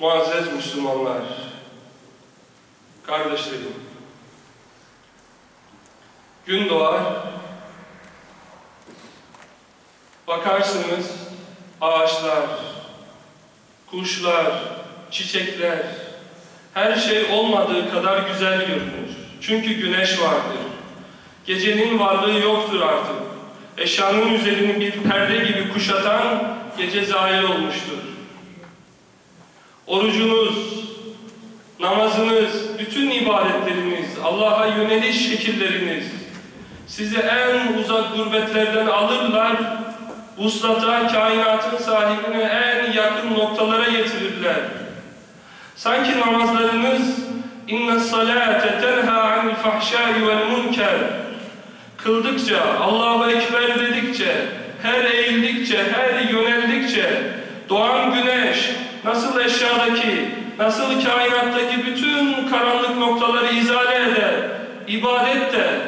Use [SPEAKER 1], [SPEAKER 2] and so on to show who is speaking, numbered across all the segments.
[SPEAKER 1] Muazzez Müslümanlar, kardeşlerim, gün doğar, bakarsınız ağaçlar, kuşlar, çiçekler, her şey olmadığı kadar güzel görünür. Çünkü güneş vardır. Gecenin varlığı yoktur artık. Eşyanın üzerini bir perde gibi kuşatan gece zahir olmuştur. Orucunuz, namazınız, bütün ibadetleriniz, Allah'a yöneliş şekilleriniz sizi en uzak gurbetlerden alırlar, vuslata, kainatın sahibine en yakın noktalara getirirler. Sanki namazlarınız inna salate tenha anil fahşai vel munker kıldıkça, Allahu Ekber dedikçe, her eğildikçe, her yöneldikçe doğan güneş nasıl eşyadaki, nasıl kainattaki bütün karanlık noktaları izale eder, ibadet de,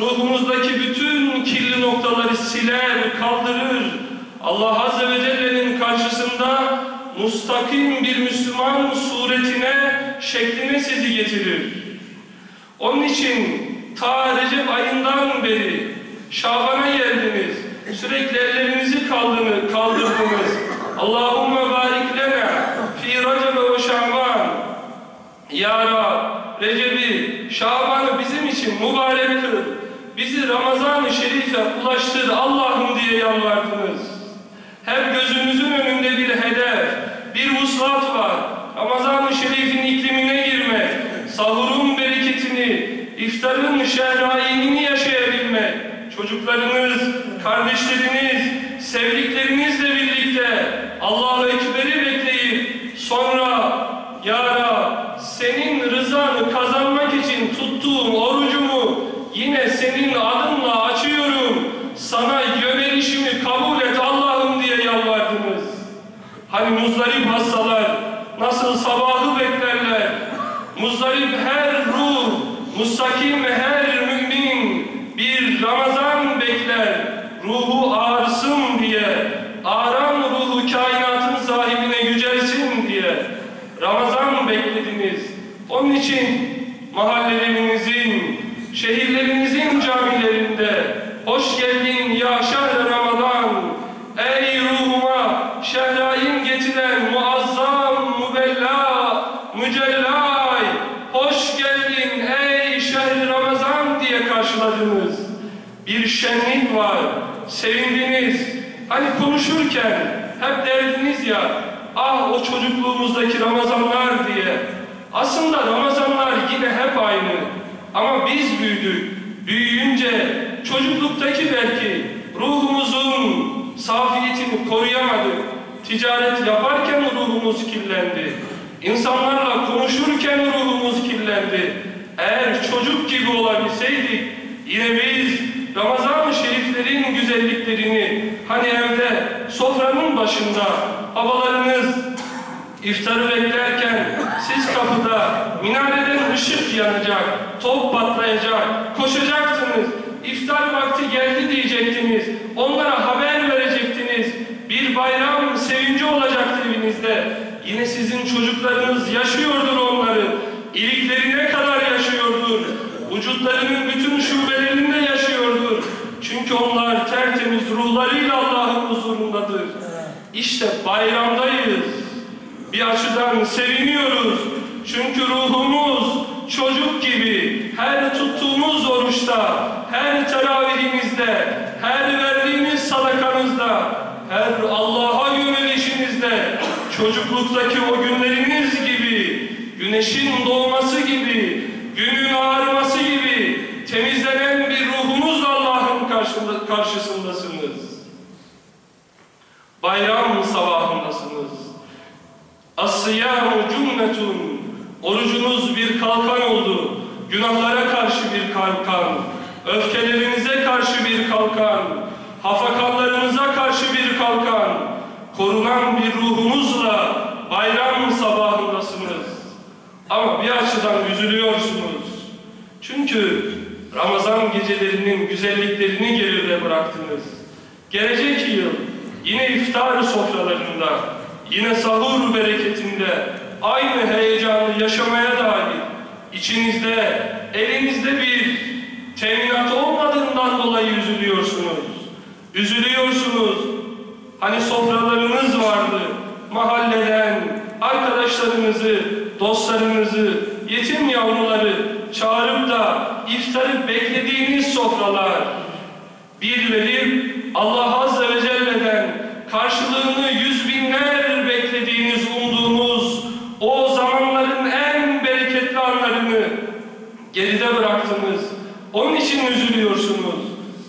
[SPEAKER 1] ruhumuzdaki bütün kirli noktaları siler, kaldırır. Allah Azze ve Celle'nin karşısında mustakim bir Müslüman suretine, şekline sizi getirir. Onun için ta Recep ayından beri Şaban'a geldiniz. Sürekli ellerinizi kaldırdınız. Allahümme barik lena fi Recep ve Şaban. Ya Rab, Recep'i, Şaban'ı bizim için mübarek kıl. Bizi Ramazan-ı Şerif'e ulaştır Allah'ım diye yalvardınız. Hep gözümüzün önünde bir hedef, bir vuslat var. Ramazan-ı Şerif'in iklimine girmek, sahurun bereketini, iftarın şehrayinini yaşayabilmek, çocuklarınız, kardeşleriniz, sevdiklerinizle birlikte Allahu Ekber'i bekleyip sonra Ya Rab, senin rızanı kazanmak için tuttuğum orucumu yine senin adınla açıyorum. Sana yönelişimi kabul et Allah'ım diye yalvardınız. Hani muzdarip hastalar nasıl sabahı beklerler. Muzdarip her ruh, mustakim her mümin bir Ramazan bekler. Ruhu ağırsın diye, ağıran ruhu kainatın sahibine yücelsin diye. Ramazan beklediniz. Onun için mahallelerinizin, şehirlerinizin karşıladınız. Bir şenlik var, sevindiniz. Hani konuşurken hep derdiniz ya, ah o çocukluğumuzdaki Ramazanlar diye. Aslında Ramazanlar yine hep aynı. Ama biz büyüdük. Büyüyünce çocukluktaki belki ruhumuzun safiyetini koruyamadık. Ticaret yaparken ruhumuz kirlendi. İnsanlarla konuşurken ruhumuz kirlendi. Eğer çocuk gibi olabilseydik yine biz Ramazan-ı Şeriflerin güzelliklerini hani evde sofranın başında babalarınız İftarı beklerken siz kapıda minareden ışık yanacak, top patlayacak, koşacaktınız. İftar vakti geldi diyecektiniz. Onlara haber verecektiniz. Bir bayram sevinci olacaktı evinizde. Yine sizin çocuklarınız yaşıyordur onları. İliklerine kadar yaşıyordur. Vücutlarının bütün şubelerinde yaşıyordur. Çünkü onlar tertemiz ruhlarıyla Allah'ın huzurundadır. İşte bayramdayız. Bir açıdan seviniyoruz. Çünkü ruhumuz çocuk gibi her tuttuğumuz oruçta, her teravihimizde, her verdiğimiz sadakanızda, her Allah'a yönelişinizde, çocukluktaki o günleriniz gibi, güneşin doğması gibi, günün ağarması gibi temizlenen bir ruhumuzla Allah'ın karşında- karşısındasınız. Bayram sabahındasınız. As-siyamu cünnetun. Orucunuz bir kalkan oldu. Günahlara karşı bir kalkan. Öfkelerinize karşı bir kalkan. Hafakanlarınıza karşı bir kalkan. Korunan bir ruhunuzla bayram sabahındasınız. Ama bir açıdan üzülüyorsunuz. Çünkü Ramazan gecelerinin güzelliklerini geride bıraktınız. Gelecek yıl yine iftar sofralarında yine sahur bereketinde aynı heyecanı yaşamaya dair içinizde, elinizde bir teminat olmadığından dolayı üzülüyorsunuz. Üzülüyorsunuz. Hani sofralarınız vardı. Mahalleden arkadaşlarınızı, dostlarınızı, yetim yavruları çağırıp da iftarı beklediğiniz sofralar. Birileri Allah Azze ve Celle'den karşılığını yüz binler beklediğiniz, umduğunuz o zamanların en bereketli anlarını geride bıraktınız. Onun için üzülüyorsunuz.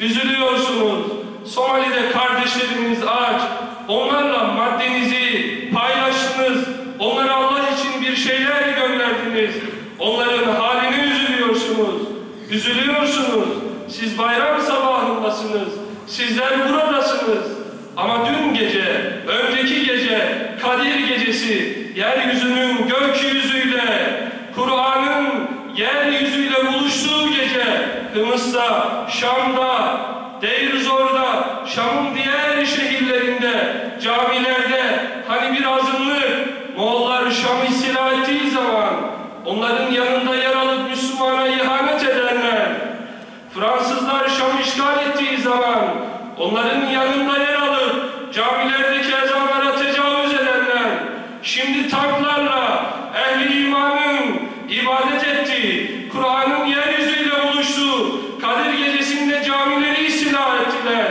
[SPEAKER 1] Üzülüyorsunuz. Somali'de kardeşleriniz aç. Onlarla maddenizi paylaştınız. Onlara Allah için bir şeyler gönderdiniz. Onların haline üzülüyorsunuz. Üzülüyorsunuz. Siz bayram sabahındasınız. Sizler buradasınız. Ama dün gece, önceki gece, Kadir gecesi, yeryüzünün gökyüzüyle, Kur'an'ın yeryüzüyle buluştuğu gece, Kıbrıs'ta, Şam'da, Deirizor'da, Şam'ın diğer şehirlerinde, camilerde, hani bir azınlık, Moğollar Şam'ı istila ettiği zaman, onların yanında yer alıp Müslümana ihanet edenler, Fransızlar Şam'ı işgal ettiği zaman onların yanında yer alıp camilerdeki ezanlara tecavüz edenler şimdi tanklarla ehli imanın ibadet ettiği, Kur'an'ın yeryüzüyle buluştuğu Kadir gecesinde camileri istila ettiler.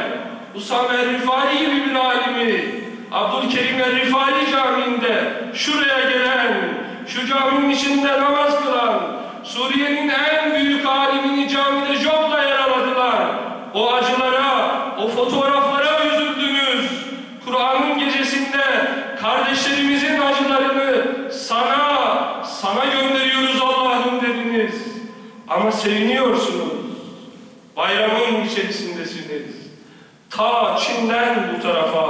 [SPEAKER 1] Usame Rifai gibi bir alimi Abdülkerim Rifai Camii'nde şuraya gelen, şu caminin içinde namaz kılan, Suriye'nin en büyük alimini camide jobla yaraladılar. O acılara, o fotoğraflara üzüldünüz. Kur'an'ın gecesinde kardeşlerimizin acılarını sana, sana gönderiyoruz Allah'ım dediniz. Ama seviniyorsunuz. Bayramın içerisindesiniz. Ta Çin'den bu tarafa,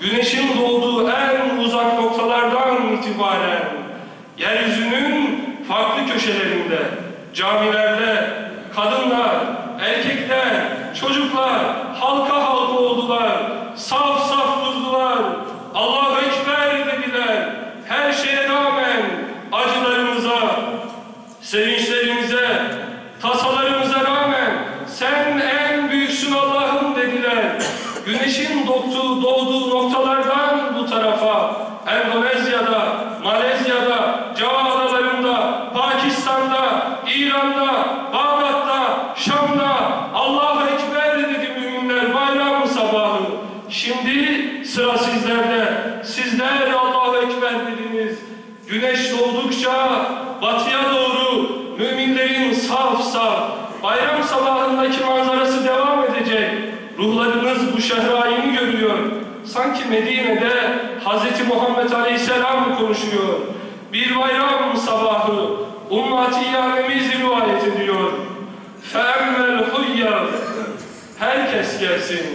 [SPEAKER 1] güneşin doğduğu en uzak noktalardan itibaren yeryüzünün farklı köşelerinde, camilerde kadınlar, erkekler, çocuklar halka halka oldular, saf saf durdular, Allahu Ekber dediler. Her şeye rağmen acılarımıza, sevinçlerimize, tasalarımıza rağmen sen en büyüksün Allah'ım dediler. Güneşin doğduğu, doğduğu noktalardan bu tarafa, Endonezya'da, Malezya'da, Cava Adaları'nda, Pakistan'da, İran'da, Bağdat'ta, Şam'da Allahu Ekber dedi müminler bayram sabahı. Şimdi sıra sizlerde. Sizler Allahu Ekber dediniz. Güneş doğdukça batıya doğru müminlerin saf saf bayram sabahındaki manzarası devam edecek. Ruhlarınız bu şehrayini görüyor. Sanki Medine'de Hz. Muhammed Aleyhisselam konuşuyor. Bir bayram sabahı Ummu Atiye annemiz rivayet ediyor. فَاَمَّ الْحُيَّرْ Herkes gelsin.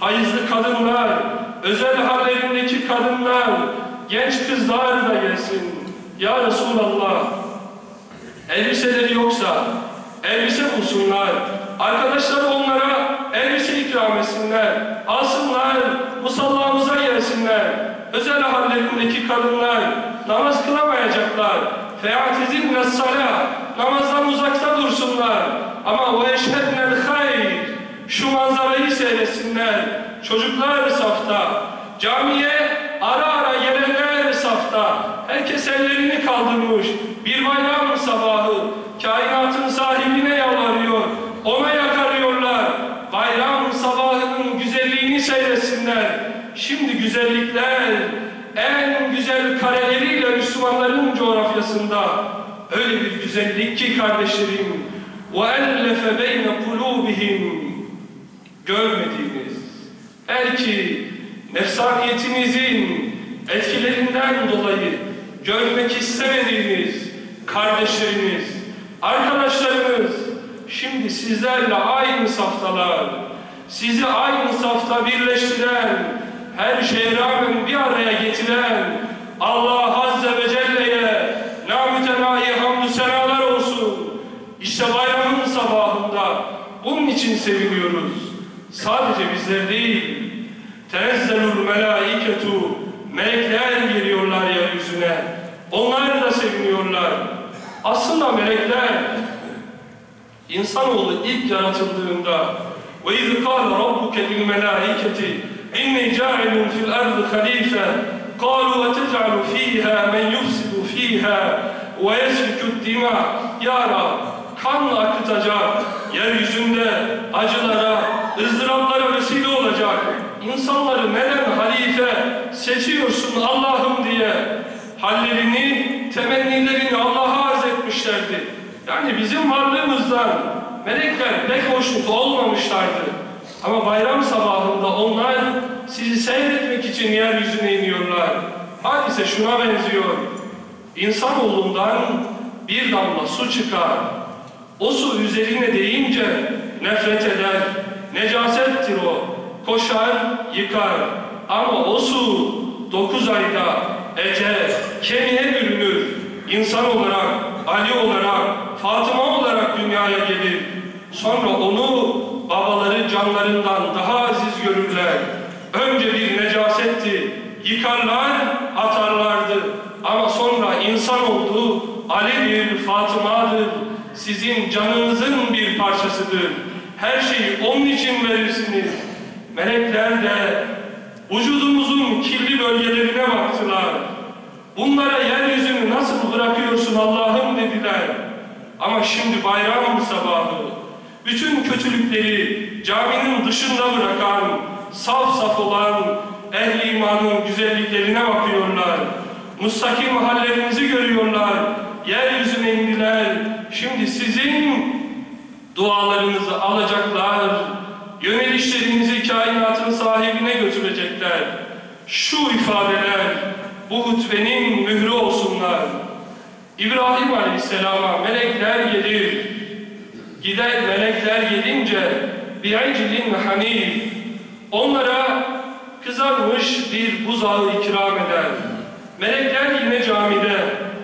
[SPEAKER 1] Hayızlı kadınlar, özel hallerindeki kadınlar, genç kızlar da gelsin. Ya Resulallah, elbiseleri yoksa elbise bulsunlar. Arkadaşları onlara elbise ikram etsinler. Alsınlar, musallamıza gelsinler. Özel hallerindeki kadınlar namaz kılamayacaklar. Fe'atizinne salah, namazdan uzakta dursunlar. Ama ve eşhednel hayr, şu manzarayı seyretsinler Çocuklar safta, camiye ara ara gelenler safta. Herkes ellerini kaldırmış. Bir bayram sabahı kainatın sahibine yalvarıyor. Ona yakarıyorlar. Bayram sabahının güzelliğini seyretsinler. Şimdi güzellikler en güzel kareleriyle Müslümanların coğrafyasında öyle bir güzellik ki kardeşlerim وَاَلَّفَ بَيْنَ قُلُوبِهِمْ görmediğiniz, belki nefsaniyetinizin etkilerinden dolayı görmek istemediğiniz kardeşleriniz, arkadaşlarınız şimdi sizlerle aynı saftalar, sizi aynı safta birleştiren, her şeye rağmen bir araya getiren Allah Azze ve Celle'ye namütenahi hamdü senalar olsun. İşte bayramın sabahında bunun için seviniyoruz. Sadece bizler değil, tenezzelul melaiketu melekler geliyorlar yeryüzüne. Onlar da seviniyorlar. Aslında melekler İnsanoğlu ilk yaratıldığında وَاِذْ قَالَ رَبُّكَ لِلْمَلَائِكَةِ اِنِّي جَاعِلٌ فِي الْأَرْضِ خَلِيفَةً قَالُوا وَتَجْعَلُ ف۪يهَا مَنْ يُفْسِدُ ف۪يهَا وَيَسْفِكُ الدِّمَاءِ Ya Rab, kan akıtacak, yeryüzünde acılara, ızdıraplara vesile olacak. İnsanları neden halife seçiyorsun Allah'ım diye hallerini, temennilerini Allah'a arz etmişlerdi. Yani bizim varlığımızdan melekler pek hoşnut olmamışlardı. Ama bayram sabahında onlar sizi seyretmek için yeryüzüne iniyorlar. Hadise şuna benziyor. İnsanoğlundan bir damla su çıkar. O su üzerine değince nefret eder. Necasettir o. Koşar, yıkar. Ama o su dokuz ayda ete, kemiğe bürünür. İnsan olarak, Ali olarak, Fatıma olarak dünyaya gelir. Sonra onu babaları canlarından daha aziz görürler. Önce bir necasetti, yıkarlar, atarlardı. Ama sonra insan oldu, Ali'dir, Fatıma'dır. Sizin canınızın bir parçasıdır. Her şeyi onun için verirsiniz. Melekler de vücudumuzun kirli bölgelerine baktılar. Bunlara yeryüzünü nasıl bırakıyorsun Allah'ım dediler. Ama şimdi bayram sabahı bütün kötülükleri caminin dışında bırakan, saf saf olan ehli imanın güzelliklerine bakıyorlar. Mustakim hallerinizi görüyorlar. Yeryüzüne indiler. Şimdi sizin dualarınızı alacaklar. Yönelişlerinizi kainatın sahibine götürecekler. Şu ifadeler bu hutbenin mührü olsunlar. İbrahim Aleyhisselam'a melekler gelir. Gider melekler gelince bi'iclin hanif onlara kızarmış bir buzağı ikram eder. Melekler yine camide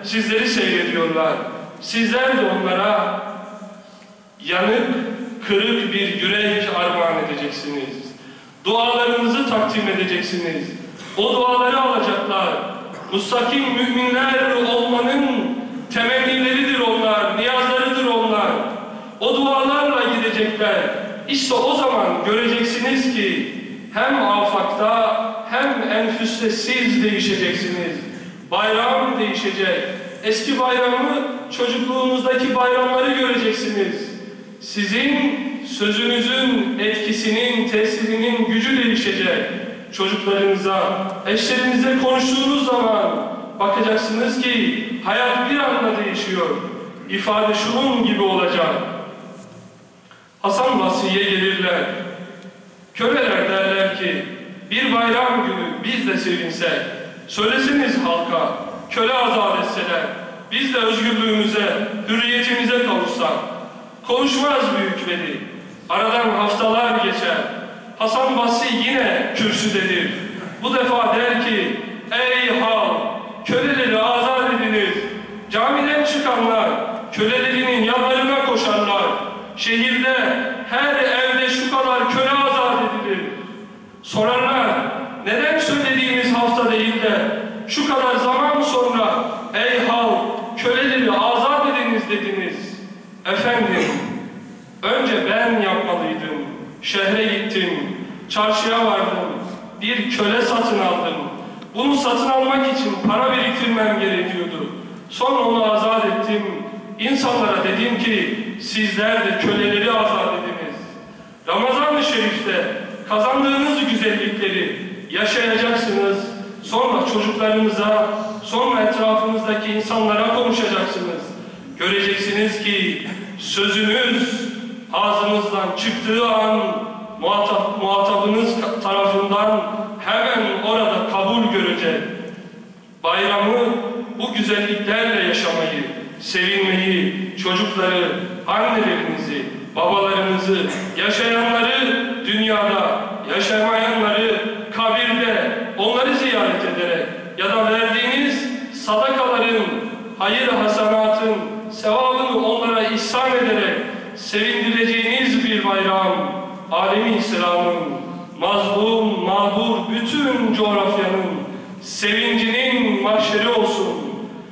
[SPEAKER 1] sizleri seyrediyorlar. Sizler de onlara yanık, kırık bir yürek armağan edeceksiniz. Dualarınızı takdim edeceksiniz. O duaları alacaklar. Mustakim müminler olmanın temennileridir onlar, niyazlarıdır onlar. O dualarla gidecekler. İşte o zaman göreceksiniz ki hem afakta hem enfüste siz değişeceksiniz. Bayram değişecek. Eski bayramı çocukluğunuzdaki bayramları göreceksiniz. Sizin sözünüzün etkisinin, tesirinin gücü değişecek. Çocuklarınıza, eşlerinize konuştuğunuz zaman bakacaksınız ki hayat bir anda değişiyor. İfade şunun gibi olacak. Hasan Basri'ye gelirler. Köleler derler ki bir bayram günü biz de sevinsek. Söylesiniz halka köle azat etseler. Biz de özgürlüğümüze, hürriyetimize kavuşsak. Konuşmaz büyük veli. Aradan haftalar geçer. Hasan Basri yine kürsüdedir. Bu defa der ki ey halk köleleri azat ediniz. Camiden çıkanlar kölelerinin yanlarına koşarlar. Şehirde her evde şu kadar köle azat edilir. Sorarlar neden söylediğimiz hafta değil de şu kadar zaman sonra ey halk köleleri azat ediniz dediniz. Efendim önce ben yapmalıydım. Şehre gittim, çarşıya vardım, bir köle satın aldım. Bunu satın almak için para biriktirmem gerekiyordu. Sonra onu azat ettim. İnsanlara dedim ki sizler de köleleri azat ediniz. Ramazan-ı Şerif'te kazandığınız güzellikleri yaşayacaksınız. Sonra çocuklarınıza, sonra etrafınızdaki insanlara konuşacaksınız. Göreceksiniz ki sözünüz ağzınızdan çıktığı an muhatap, muhatabınız tarafından hemen orada kabul görecek. Bayramı bu güzelliklerle yaşamayı, sevinmeyi, çocukları, annelerinizi, babalarınızı, yaşayanları dünyada, yaşamayanları kabirde, onları ziyaret ederek ya da verdiğiniz